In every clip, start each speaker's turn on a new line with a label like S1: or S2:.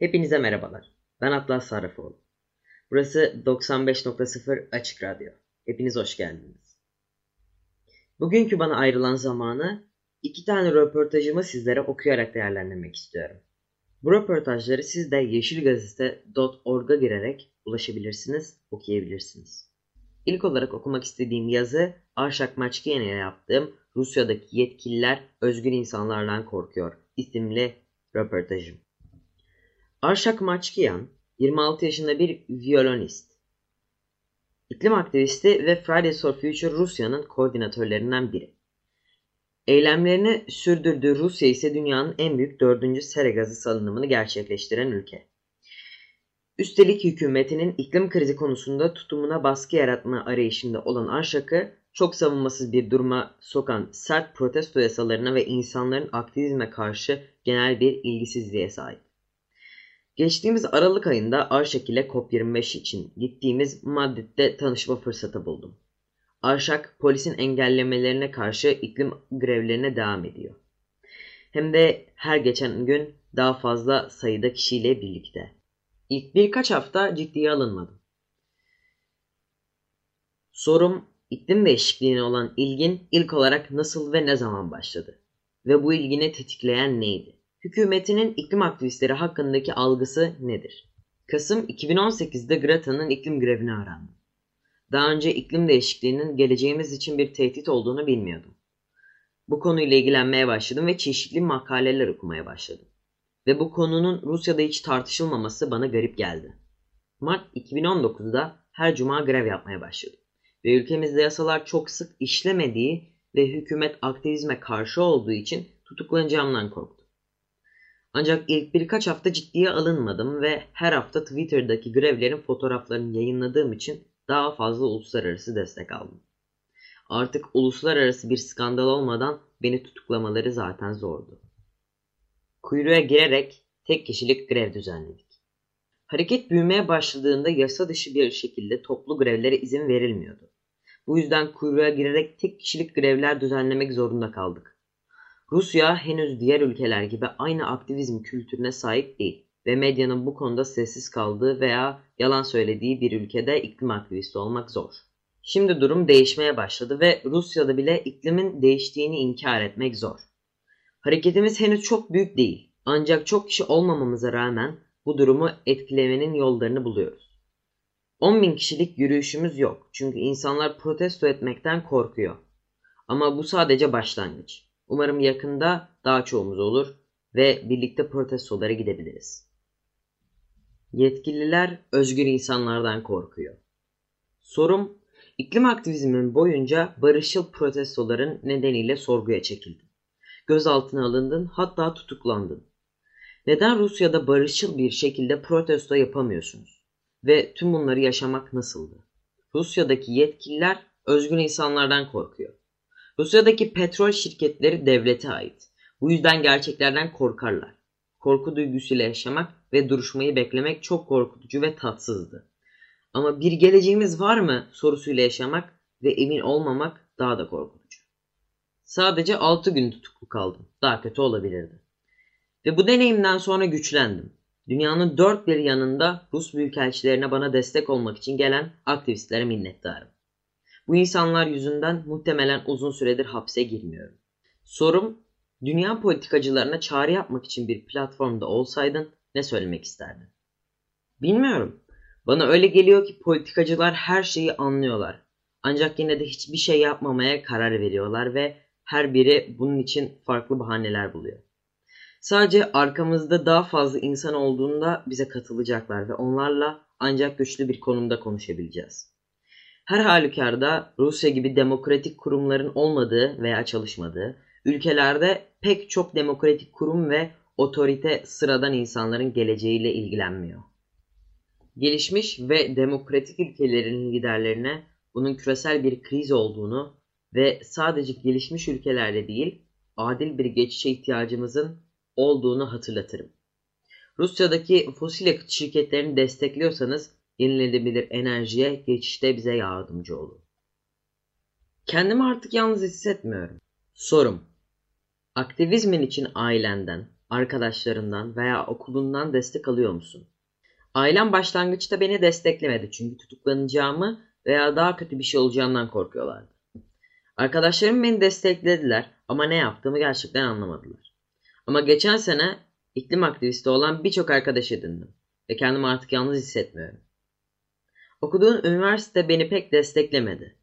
S1: Hepinize merhabalar. Ben Atlas Sarrafoğlu. Burası 95.0 Açık Radyo. Hepiniz hoş geldiniz. Bugünkü bana ayrılan zamanı iki tane röportajımı sizlere okuyarak değerlendirmek istiyorum. Bu röportajları siz de yeşilgazete.org'a girerek ulaşabilirsiniz, okuyabilirsiniz. İlk olarak okumak istediğim yazı Arşak Maçkiyen ile yaptığım Rusya'daki yetkililer özgür insanlardan korkuyor isimli röportajım. Arşak Maçkiyan 26 yaşında bir viyolonist. İklim aktivisti ve Fridays for Future Rusya'nın koordinatörlerinden biri. Eylemlerini sürdürdüğü Rusya ise dünyanın en büyük dördüncü sera gazı salınımını gerçekleştiren ülke. Üstelik hükümetinin iklim krizi konusunda tutumuna baskı yaratma arayışında olan Arşak'ı çok savunmasız bir duruma sokan sert protesto yasalarına ve insanların aktivizme karşı genel bir ilgisizliğe sahip. Geçtiğimiz Aralık ayında Arşak ile COP25 için gittiğimiz Madrid'de tanışma fırsatı buldum. Arşak polisin engellemelerine karşı iklim grevlerine devam ediyor. Hem de her geçen gün daha fazla sayıda kişiyle birlikte. İlk birkaç hafta ciddiye alınmadım. Sorum iklim değişikliğine olan ilgin ilk olarak nasıl ve ne zaman başladı? Ve bu ilgini tetikleyen neydi? Hükümetinin iklim aktivistleri hakkındaki algısı nedir? Kasım 2018'de Greta'nın iklim grevini öğrendim. Daha önce iklim değişikliğinin geleceğimiz için bir tehdit olduğunu bilmiyordum. Bu konuyla ilgilenmeye başladım ve çeşitli makaleler okumaya başladım. Ve bu konunun Rusya'da hiç tartışılmaması bana garip geldi. Mart 2019'da her cuma grev yapmaya başladım. Ve ülkemizde yasalar çok sık işlemediği ve hükümet aktivizme karşı olduğu için tutuklanacağımdan korktum. Ancak ilk birkaç hafta ciddiye alınmadım ve her hafta Twitter'daki grevlerin fotoğraflarını yayınladığım için daha fazla uluslararası destek aldım. Artık uluslararası bir skandal olmadan beni tutuklamaları zaten zordu. Kuyruğa girerek tek kişilik grev düzenledik. Hareket büyümeye başladığında yasa dışı bir şekilde toplu grevlere izin verilmiyordu. Bu yüzden kuyruğa girerek tek kişilik grevler düzenlemek zorunda kaldık. Rusya henüz diğer ülkeler gibi aynı aktivizm kültürüne sahip değil ve medyanın bu konuda sessiz kaldığı veya yalan söylediği bir ülkede iklim aktivisti olmak zor. Şimdi durum değişmeye başladı ve Rusya'da bile iklimin değiştiğini inkar etmek zor. Hareketimiz henüz çok büyük değil ancak çok kişi olmamamıza rağmen bu durumu etkilemenin yollarını buluyoruz. 10 bin kişilik yürüyüşümüz yok çünkü insanlar protesto etmekten korkuyor. Ama bu sadece başlangıç. Umarım yakında daha çoğumuz olur ve birlikte protestolara gidebiliriz. Yetkililer özgür insanlardan korkuyor. Sorum, iklim aktivizmin boyunca barışçıl protestoların nedeniyle sorguya çekildin. Gözaltına alındın, hatta tutuklandın. Neden Rusya'da barışçıl bir şekilde protesto yapamıyorsunuz? Ve tüm bunları yaşamak nasıldı? Rusya'daki yetkililer özgür insanlardan korkuyor. Rusya'daki petrol şirketleri devlete ait. Bu yüzden gerçeklerden korkarlar. Korku duygusuyla yaşamak ve duruşmayı beklemek çok korkutucu ve tatsızdı. Ama bir geleceğimiz var mı sorusuyla yaşamak ve emin olmamak daha da korkutucu. Sadece 6 gün tutuklu kaldım. Daha kötü olabilirdi. Ve bu deneyimden sonra güçlendim. Dünyanın dört bir yanında Rus büyükelçilerine bana destek olmak için gelen aktivistlere minnettarım. Bu insanlar yüzünden muhtemelen uzun süredir hapse girmiyorum. Sorum, dünya politikacılarına çağrı yapmak için bir platformda olsaydın ne söylemek isterdin? Bilmiyorum. Bana öyle geliyor ki politikacılar her şeyi anlıyorlar. Ancak yine de hiçbir şey yapmamaya karar veriyorlar ve her biri bunun için farklı bahaneler buluyor. Sadece arkamızda daha fazla insan olduğunda bize katılacaklar ve onlarla ancak güçlü bir konumda konuşabileceğiz. Her halükarda Rusya gibi demokratik kurumların olmadığı veya çalışmadığı ülkelerde pek çok demokratik kurum ve otorite sıradan insanların geleceğiyle ilgilenmiyor. Gelişmiş ve demokratik ülkelerin liderlerine bunun küresel bir kriz olduğunu ve sadece gelişmiş ülkelerde değil, adil bir geçişe ihtiyacımızın olduğunu hatırlatırım. Rusya'daki fosil yakıt şirketlerini destekliyorsanız yenilenebilir enerjiye geçişte bize yardımcı olun. Kendimi artık yalnız hissetmiyorum. Sorum. Aktivizmin için ailenden, arkadaşlarından veya okulundan destek alıyor musun? Ailem başlangıçta beni desteklemedi çünkü tutuklanacağımı veya daha kötü bir şey olacağından korkuyorlardı. Arkadaşlarım beni desteklediler ama ne yaptığımı gerçekten anlamadılar. Ama geçen sene iklim aktivisti olan birçok arkadaş edindim ve kendimi artık yalnız hissetmiyorum. Okuduğum üniversite beni pek desteklemedi.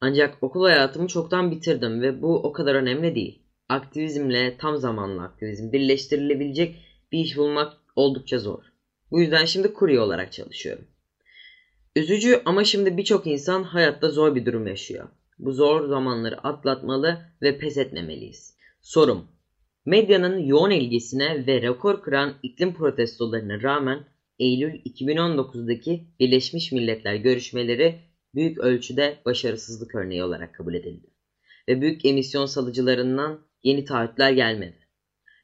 S1: Ancak okul hayatımı çoktan bitirdim ve bu o kadar önemli değil. Aktivizmle tam zamanlı aktivizm birleştirilebilecek bir iş bulmak oldukça zor. Bu yüzden şimdi kurye olarak çalışıyorum. Üzücü ama şimdi birçok insan hayatta zor bir durum yaşıyor. Bu zor zamanları atlatmalı ve pes etmemeliyiz. Sorum. Medyanın yoğun ilgisine ve rekor kıran iklim protestolarına rağmen Eylül 2019'daki Birleşmiş Milletler görüşmeleri büyük ölçüde başarısızlık örneği olarak kabul edildi. Ve büyük emisyon salıcılarından yeni taahhütler gelmedi.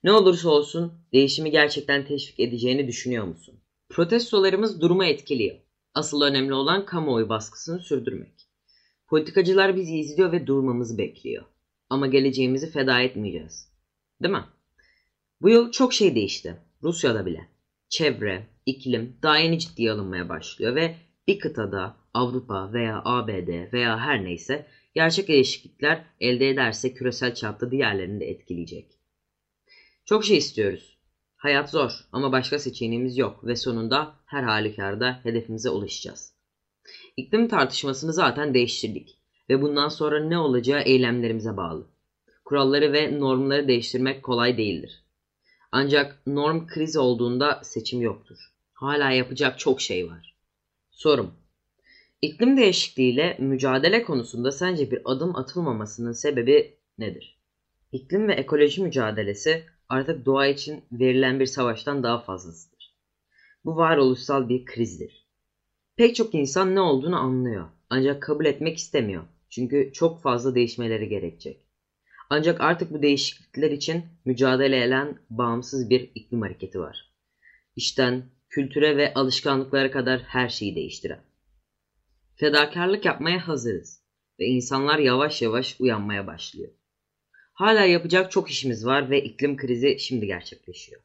S1: Ne olursa olsun değişimi gerçekten teşvik edeceğini düşünüyor musun? Protestolarımız durumu etkiliyor. Asıl önemli olan kamuoyu baskısını sürdürmek. Politikacılar bizi izliyor ve durmamızı bekliyor. Ama geleceğimizi feda etmeyeceğiz. Değil mi? Bu yıl çok şey değişti. Rusya'da bile. Çevre, iklim daha yeni ciddiye alınmaya başlıyor ve bir kıtada Avrupa veya ABD veya her neyse gerçek değişiklikler elde ederse küresel çapta diğerlerini de etkileyecek. Çok şey istiyoruz. Hayat zor ama başka seçeneğimiz yok ve sonunda her halükarda hedefimize ulaşacağız. İklim tartışmasını zaten değiştirdik ve bundan sonra ne olacağı eylemlerimize bağlı. Kuralları ve normları değiştirmek kolay değildir. Ancak norm kriz olduğunda seçim yoktur. Hala yapacak çok şey var. Sorum. İklim değişikliğiyle mücadele konusunda sence bir adım atılmamasının sebebi nedir? İklim ve ekoloji mücadelesi artık doğa için verilen bir savaştan daha fazlasıdır. Bu varoluşsal bir krizdir. Pek çok insan ne olduğunu anlıyor ancak kabul etmek istemiyor çünkü çok fazla değişmeleri gerekecek. Ancak artık bu değişiklikler için mücadele eden bağımsız bir iklim hareketi var. İşten, kültüre ve alışkanlıklara kadar her şeyi değiştiren. Fedakarlık yapmaya hazırız ve insanlar yavaş yavaş uyanmaya başlıyor. Hala yapacak çok işimiz var ve iklim krizi şimdi gerçekleşiyor.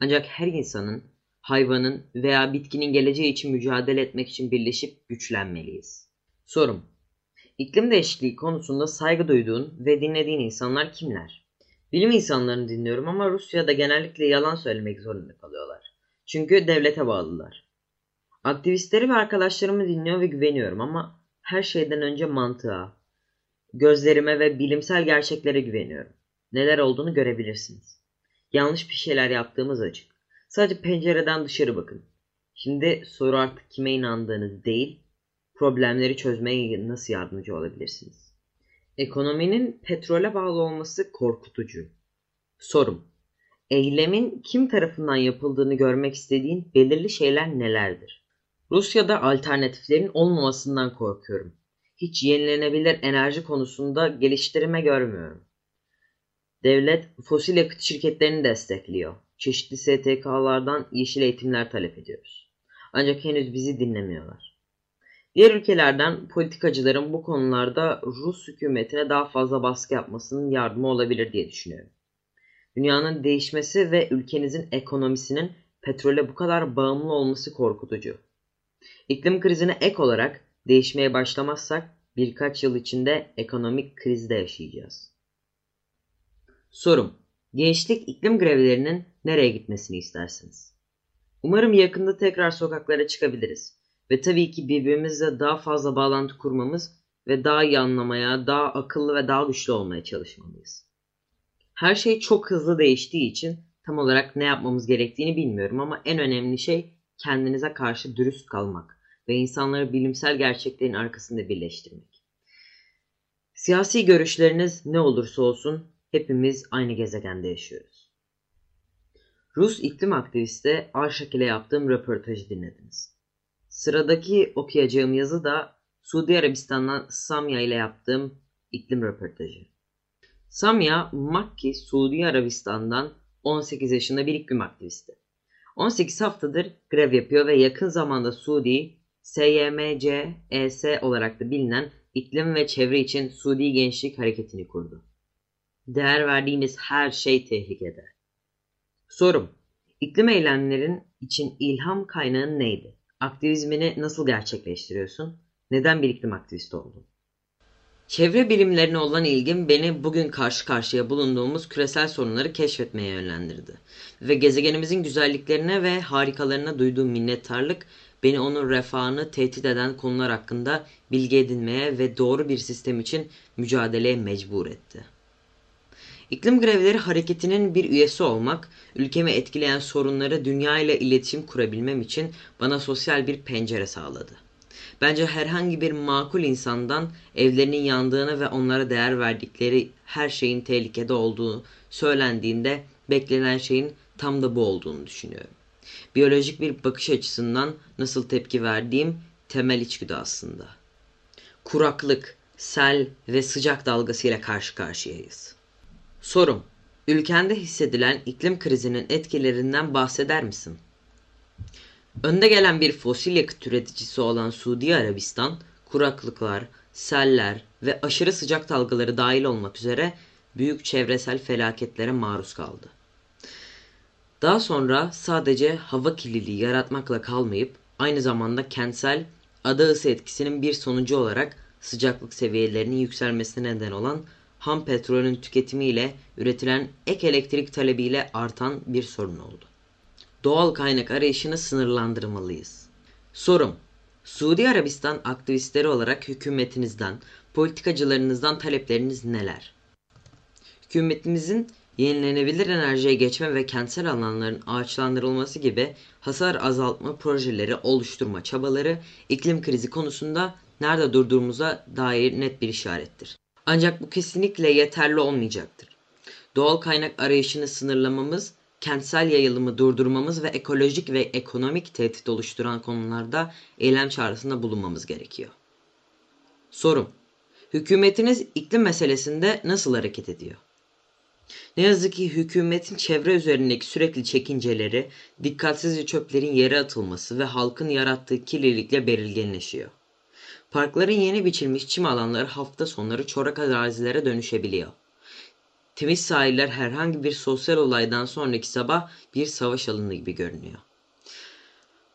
S1: Ancak her insanın, hayvanın veya bitkinin geleceği için mücadele etmek için birleşip güçlenmeliyiz. Sorum. İklim değişikliği konusunda saygı duyduğun ve dinlediğin insanlar kimler? Bilim insanlarını dinliyorum ama Rusya'da genellikle yalan söylemek zorunda kalıyorlar. Çünkü devlete bağlılar. Aktivistleri ve arkadaşlarımı dinliyor ve güveniyorum ama her şeyden önce mantığa, gözlerime ve bilimsel gerçeklere güveniyorum. Neler olduğunu görebilirsiniz. Yanlış bir şeyler yaptığımız açık. Sadece pencereden dışarı bakın. Şimdi soru artık kime inandığınız değil, problemleri çözmeye nasıl yardımcı olabilirsiniz? Ekonominin petrole bağlı olması korkutucu. Sorum. Eylemin kim tarafından yapıldığını görmek istediğin belirli şeyler nelerdir? Rusya'da alternatiflerin olmamasından korkuyorum. Hiç yenilenebilir enerji konusunda geliştirme görmüyorum. Devlet fosil yakıt şirketlerini destekliyor. Çeşitli STK'lardan yeşil eğitimler talep ediyoruz. Ancak henüz bizi dinlemiyorlar. Diğer ülkelerden politikacıların bu konularda Rus hükümetine daha fazla baskı yapmasının yardımı olabilir diye düşünüyorum. Dünyanın değişmesi ve ülkenizin ekonomisinin petrole bu kadar bağımlı olması korkutucu. İklim krizine ek olarak değişmeye başlamazsak birkaç yıl içinde ekonomik krizde yaşayacağız. Sorum. Gençlik iklim grevlerinin nereye gitmesini istersiniz? Umarım yakında tekrar sokaklara çıkabiliriz. Ve tabii ki birbirimizle daha fazla bağlantı kurmamız ve daha iyi anlamaya, daha akıllı ve daha güçlü olmaya çalışmalıyız. Her şey çok hızlı değiştiği için tam olarak ne yapmamız gerektiğini bilmiyorum ama en önemli şey kendinize karşı dürüst kalmak ve insanları bilimsel gerçeklerin arkasında birleştirmek. Siyasi görüşleriniz ne olursa olsun hepimiz aynı gezegende yaşıyoruz. Rus iklim aktivisti Arşak ile yaptığım röportajı dinlediniz. Sıradaki okuyacağım yazı da Suudi Arabistan'dan Samya ile yaptığım iklim röportajı. Samya Makki, Suudi Arabistan'dan 18 yaşında bir iklim aktivisti. 18 haftadır grev yapıyor ve yakın zamanda Suudi SYMCES olarak da bilinen iklim ve çevre için Suudi Gençlik Hareketi'ni kurdu. Değer verdiğimiz her şey tehlikede. Sorum. İklim eylemlerin için ilham kaynağın neydi? Aktivizmini nasıl gerçekleştiriyorsun? Neden bir iklim aktivisti oldun? Çevre bilimlerine olan ilgim beni bugün karşı karşıya bulunduğumuz küresel sorunları keşfetmeye yönlendirdi. Ve gezegenimizin güzelliklerine ve harikalarına duyduğum minnettarlık beni onun refahını tehdit eden konular hakkında bilgi edinmeye ve doğru bir sistem için mücadeleye mecbur etti. İklim grevleri hareketinin bir üyesi olmak, ülkemi etkileyen sorunları dünya ile iletişim kurabilmem için bana sosyal bir pencere sağladı. Bence herhangi bir makul insandan evlerinin yandığını ve onlara değer verdikleri her şeyin tehlikede olduğu söylendiğinde beklenen şeyin tam da bu olduğunu düşünüyorum. Biyolojik bir bakış açısından nasıl tepki verdiğim temel içgüdü aslında. Kuraklık, sel ve sıcak dalgasıyla karşı karşıyayız. Sorum, ülkende hissedilen iklim krizinin etkilerinden bahseder misin? Önde gelen bir fosil yakıt üreticisi olan Suudi Arabistan, kuraklıklar, seller ve aşırı sıcak dalgaları dahil olmak üzere büyük çevresel felaketlere maruz kaldı. Daha sonra sadece hava kirliliği yaratmakla kalmayıp aynı zamanda kentsel ada ısı etkisinin bir sonucu olarak sıcaklık seviyelerinin yükselmesine neden olan ham petrolün tüketimiyle üretilen ek elektrik talebiyle artan bir sorun oldu. Doğal kaynak arayışını sınırlandırmalıyız. Sorum. Suudi Arabistan aktivistleri olarak hükümetinizden, politikacılarınızdan talepleriniz neler? Hükümetimizin yenilenebilir enerjiye geçme ve kentsel alanların ağaçlandırılması gibi hasar azaltma projeleri oluşturma çabaları iklim krizi konusunda nerede durduğumuza dair net bir işarettir. Ancak bu kesinlikle yeterli olmayacaktır. Doğal kaynak arayışını sınırlamamız, kentsel yayılımı durdurmamız ve ekolojik ve ekonomik tehdit oluşturan konularda eylem çağrısında bulunmamız gerekiyor. Sorum. Hükümetiniz iklim meselesinde nasıl hareket ediyor? Ne yazık ki hükümetin çevre üzerindeki sürekli çekinceleri, dikkatsizce çöplerin yere atılması ve halkın yarattığı kirlilikle belirginleşiyor. Parkların yeni biçilmiş çim alanları hafta sonları çorak arazilere dönüşebiliyor. Temiz sahiller herhangi bir sosyal olaydan sonraki sabah bir savaş alanı gibi görünüyor.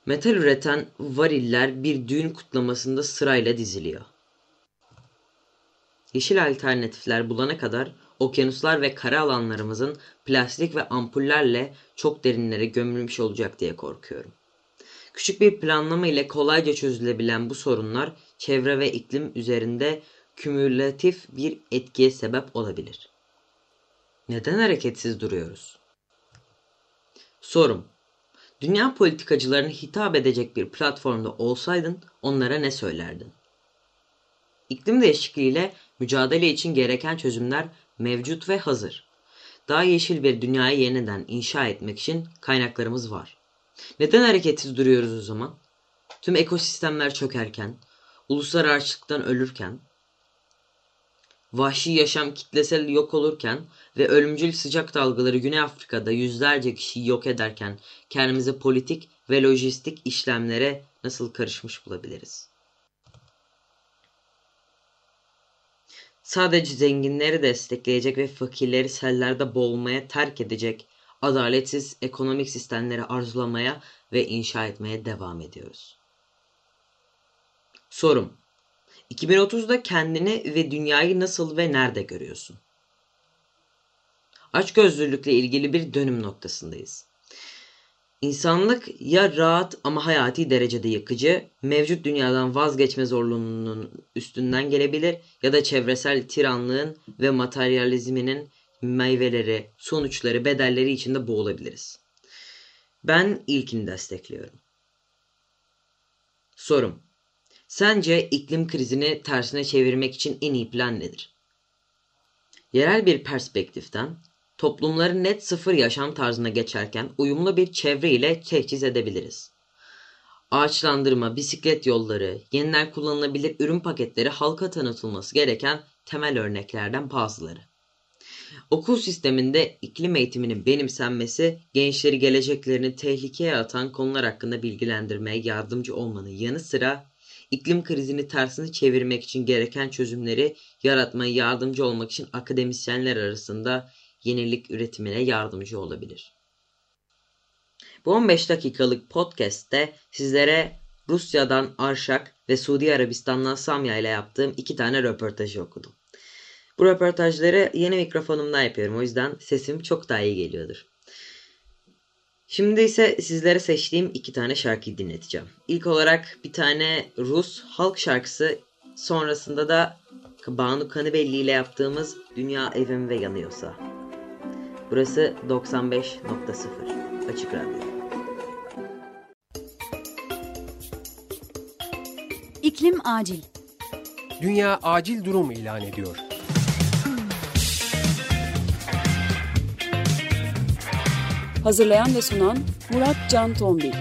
S1: Metal üreten variller bir düğün kutlamasında sırayla diziliyor. Yeşil alternatifler bulana kadar okyanuslar ve kara alanlarımızın plastik ve ampullerle çok derinlere gömülmüş olacak diye korkuyorum. Küçük bir planlama ile kolayca çözülebilen bu sorunlar çevre ve iklim üzerinde kümülatif bir etkiye sebep olabilir. Neden hareketsiz duruyoruz? Sorum. Dünya politikacılarına hitap edecek bir platformda olsaydın onlara ne söylerdin? İklim değişikliğiyle mücadele için gereken çözümler mevcut ve hazır. Daha yeşil bir dünyayı yeniden inşa etmek için kaynaklarımız var. Neden hareketsiz duruyoruz o zaman? Tüm ekosistemler çökerken, uluslar açlıktan ölürken, vahşi yaşam kitlesel yok olurken ve ölümcül sıcak dalgaları Güney Afrika'da yüzlerce kişiyi yok ederken kendimizi politik ve lojistik işlemlere nasıl karışmış bulabiliriz? Sadece zenginleri destekleyecek ve fakirleri sellerde boğulmaya terk edecek adaletsiz ekonomik sistemleri arzulamaya ve inşa etmeye devam ediyoruz. Sorum 2030'da kendini ve dünyayı nasıl ve nerede görüyorsun? Açgözlülükle ilgili bir dönüm noktasındayız. İnsanlık ya rahat ama hayati derecede yıkıcı, mevcut dünyadan vazgeçme zorluğunun üstünden gelebilir ya da çevresel tiranlığın ve materyalizminin meyveleri, sonuçları, bedelleri içinde boğulabiliriz. Ben ilkini destekliyorum. Sorum. Sence iklim krizini tersine çevirmek için en iyi plan nedir? Yerel bir perspektiften toplumları net sıfır yaşam tarzına geçerken uyumlu bir çevre ile teçhiz edebiliriz. ağaçlandırma, bisiklet yolları, yeniden kullanılabilir ürün paketleri halka tanıtılması gereken temel örneklerden bazıları. Okul sisteminde iklim eğitiminin benimsenmesi, gençleri geleceklerini tehlikeye atan konular hakkında bilgilendirmeye yardımcı olmanın yanı sıra iklim krizini tersini çevirmek için gereken çözümleri yaratmaya yardımcı olmak için akademisyenler arasında yenilik üretimine yardımcı olabilir. Bu 15 dakikalık podcast'te sizlere Rusya'dan Arşak ve Suudi Arabistan'dan Samya ile yaptığım iki tane röportajı okudum. Bu röportajları yeni mikrofonumdan yapıyorum. O yüzden sesim çok daha iyi geliyordur. Şimdi ise sizlere seçtiğim iki tane şarkıyı dinleteceğim. İlk olarak bir tane Rus halk şarkısı sonrasında da Banu Kanıbelli ile yaptığımız Dünya Evim ve Yanıyorsa. Burası 95.0 Açık Radyo.
S2: İklim acil.
S3: Dünya acil durum ilan ediyor.
S2: Hazırlayan ve sunan Murat Can Tombil.